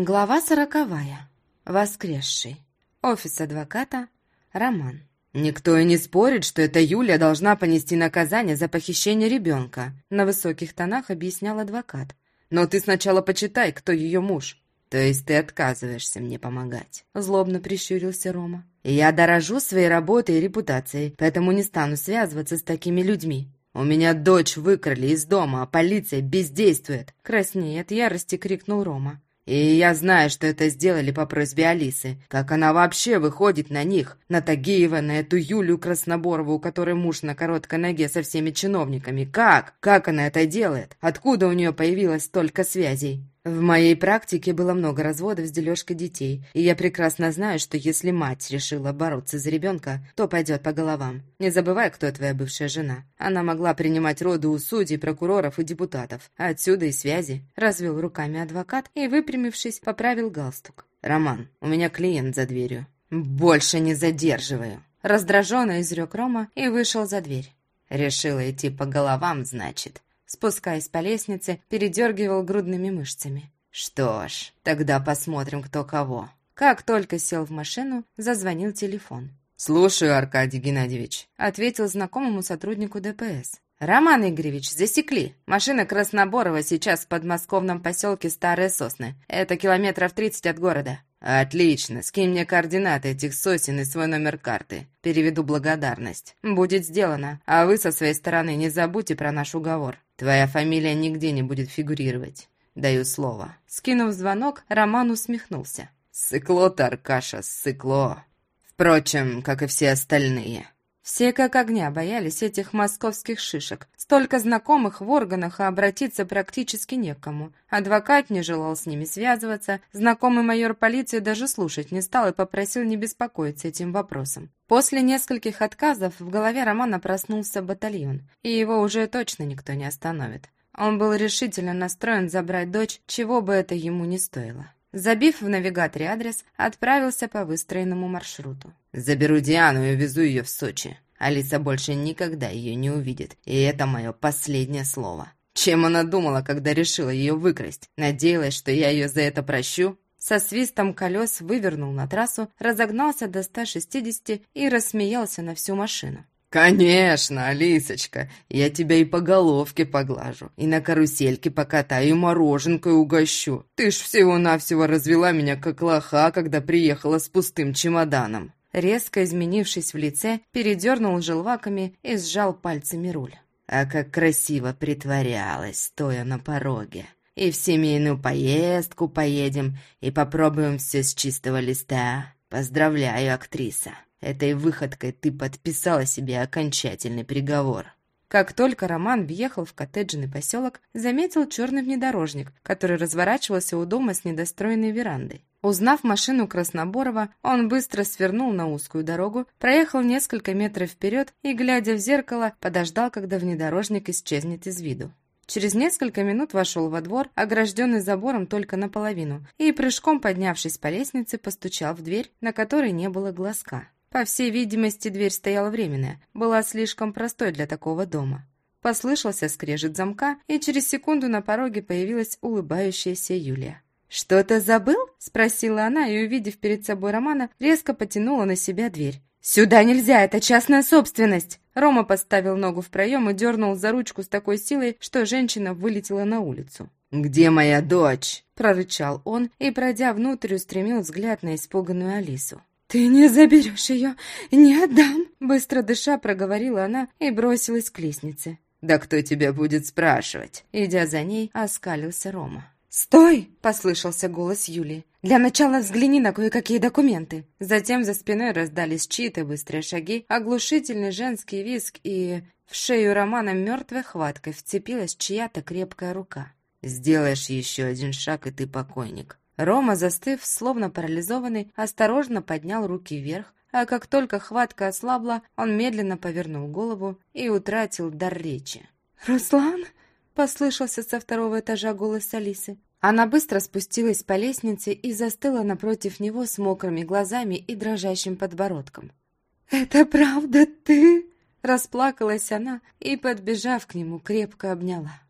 Глава сороковая. Воскресший. Офис адвоката. Роман. «Никто и не спорит, что эта Юлия должна понести наказание за похищение ребенка», на высоких тонах объяснял адвокат. «Но ты сначала почитай, кто ее муж». «То есть ты отказываешься мне помогать?» Злобно прищурился Рома. «Я дорожу своей работой и репутацией, поэтому не стану связываться с такими людьми. У меня дочь выкрали из дома, а полиция бездействует!» Краснее от ярости крикнул Рома. И я знаю, что это сделали по просьбе Алисы. Как она вообще выходит на них? На Тагиева, на эту Юлю Красноборову, у которой муж на короткой ноге со всеми чиновниками. Как? Как она это делает? Откуда у нее появилось столько связей? В моей практике было много разводов с дележкой детей, и я прекрасно знаю, что если мать решила бороться за ребенка, то пойдет по головам. Не забывай, кто твоя бывшая жена. Она могла принимать роды у судей, прокуроров и депутатов. Отсюда и связи. Развел руками адвокат и, выпрямившись, поправил галстук. «Роман, у меня клиент за дверью». «Больше не задерживаю». Раздраженно изрек Рома и вышел за дверь. «Решила идти по головам, значит?» Спускаясь по лестнице, передергивал грудными мышцами. «Что ж, тогда посмотрим, кто кого». Как только сел в машину, зазвонил телефон. «Слушаю, Аркадий Геннадьевич», — ответил знакомому сотруднику ДПС. «Роман Игоревич, засекли. Машина Красноборова сейчас в подмосковном поселке Старые Сосны. Это километров 30 от города». «Отлично. Скинь мне координаты этих сосен и свой номер карты. Переведу благодарность. Будет сделано. А вы со своей стороны не забудьте про наш уговор. Твоя фамилия нигде не будет фигурировать. Даю слово». Скинув звонок, Роман усмехнулся. «Сыкло-то, Аркаша, сыкло. Впрочем, как и все остальные». Все как огня боялись этих московских шишек. Столько знакомых в органах, а обратиться практически некому. Адвокат не желал с ними связываться, знакомый майор полиции даже слушать не стал и попросил не беспокоиться этим вопросом. После нескольких отказов в голове Романа проснулся батальон, и его уже точно никто не остановит. Он был решительно настроен забрать дочь, чего бы это ему не стоило. Забив в навигаторе адрес, отправился по выстроенному маршруту. «Заберу Диану и увезу ее в Сочи. Алиса больше никогда ее не увидит, и это мое последнее слово». Чем она думала, когда решила ее выкрасть? Надеялась, что я ее за это прощу? Со свистом колес вывернул на трассу, разогнался до 160 и рассмеялся на всю машину. «Конечно, Алисочка, я тебя и по головке поглажу, и на карусельке покатаю, и мороженкой угощу. Ты ж всего-навсего развела меня как лоха, когда приехала с пустым чемоданом». Резко изменившись в лице, передернул желваками и сжал пальцами руль. А как красиво притворялась, стоя на пороге. И в семейную поездку поедем, и попробуем все с чистого листа. Поздравляю, актриса. Этой выходкой ты подписала себе окончательный приговор». Как только Роман въехал в коттеджный поселок, заметил черный внедорожник, который разворачивался у дома с недостроенной верандой. Узнав машину Красноборова, он быстро свернул на узкую дорогу, проехал несколько метров вперед и, глядя в зеркало, подождал, когда внедорожник исчезнет из виду. Через несколько минут вошел во двор, огражденный забором только наполовину, и, прыжком поднявшись по лестнице, постучал в дверь, на которой не было глазка. По всей видимости, дверь стояла временная, была слишком простой для такого дома. Послышался скрежет замка, и через секунду на пороге появилась улыбающаяся Юлия. «Что-то забыл?» – спросила она и, увидев перед собой Романа, резко потянула на себя дверь. «Сюда нельзя, это частная собственность!» Рома поставил ногу в проем и дернул за ручку с такой силой, что женщина вылетела на улицу. «Где моя дочь?» – прорычал он и, пройдя внутрь, устремил взгляд на испуганную Алису. «Ты не заберешь ее, не отдам!» Быстро дыша проговорила она и бросилась к лестнице. «Да кто тебя будет спрашивать?» Идя за ней, оскалился Рома. «Стой!» – послышался голос Юли. «Для начала взгляни на кое-какие документы». Затем за спиной раздались чьи-то быстрые шаги, оглушительный женский визг и... В шею Романа мертвой хваткой вцепилась чья-то крепкая рука. «Сделаешь еще один шаг, и ты покойник», Рома, застыв, словно парализованный, осторожно поднял руки вверх, а как только хватка ослабла, он медленно повернул голову и утратил дар речи. «Руслан?» — послышался со второго этажа голос Алисы. Она быстро спустилась по лестнице и застыла напротив него с мокрыми глазами и дрожащим подбородком. «Это правда ты?» Расплакалась она и, подбежав к нему, крепко обняла.